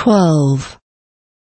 twelve.